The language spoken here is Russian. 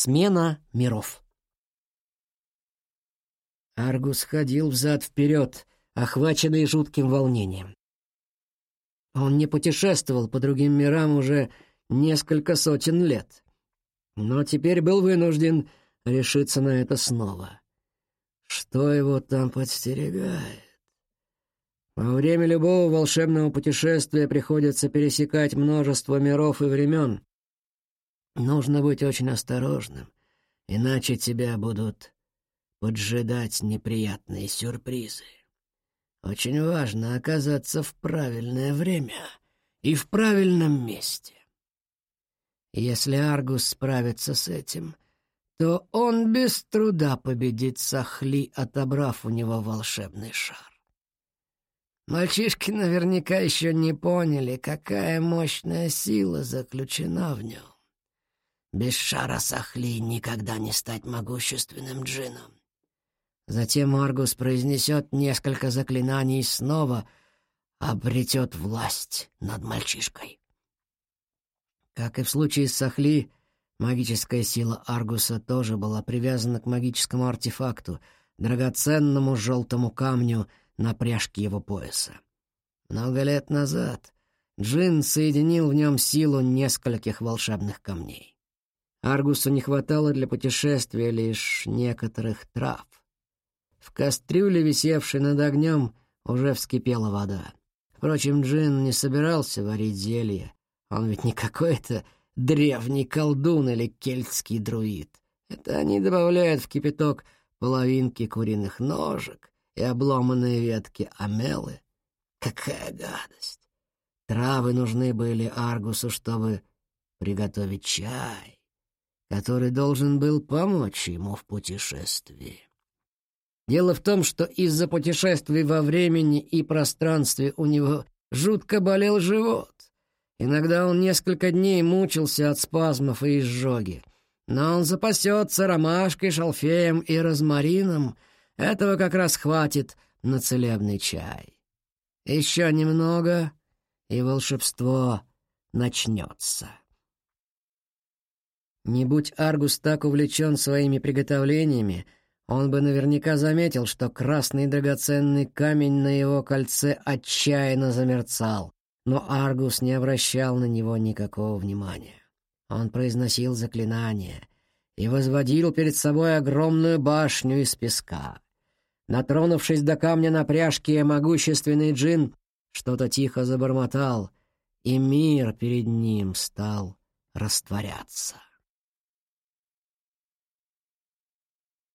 Смена миров. Аргус ходил взад-вперед, охваченный жутким волнением. Он не путешествовал по другим мирам уже несколько сотен лет, но теперь был вынужден решиться на это снова. Что его там подстерегает? Во время любого волшебного путешествия приходится пересекать множество миров и времен. Нужно быть очень осторожным, иначе тебя будут поджидать неприятные сюрпризы. Очень важно оказаться в правильное время и в правильном месте. Если Аргус справится с этим, то он без труда победит Сахли, отобрав у него волшебный шар. Мальчишки наверняка еще не поняли, какая мощная сила заключена в нем. Без шара Сахли никогда не стать могущественным джином. Затем Аргус произнесет несколько заклинаний и снова обретет власть над мальчишкой. Как и в случае с Сахли, магическая сила Аргуса тоже была привязана к магическому артефакту, драгоценному желтому камню на пряжке его пояса. Много лет назад Джин соединил в нем силу нескольких волшебных камней. Аргусу не хватало для путешествия лишь некоторых трав. В кастрюле, висевшей над огнем, уже вскипела вода. Впрочем, Джин не собирался варить зелье. Он ведь не какой-то древний колдун или кельтский друид. Это они добавляют в кипяток половинки куриных ножек и обломанные ветки амелы. Какая гадость! Травы нужны были Аргусу, чтобы приготовить чай который должен был помочь ему в путешествии. Дело в том, что из-за путешествий во времени и пространстве у него жутко болел живот. Иногда он несколько дней мучился от спазмов и изжоги. Но он запасется ромашкой, шалфеем и розмарином. Этого как раз хватит на целебный чай. Еще немного, и волшебство начнется. Не будь Аргус так увлечен своими приготовлениями, он бы наверняка заметил, что красный драгоценный камень на его кольце отчаянно замерцал, но Аргус не обращал на него никакого внимания. Он произносил заклинания и возводил перед собой огромную башню из песка. Натронувшись до камня на пряжке, могущественный джин что-то тихо забормотал, и мир перед ним стал растворяться.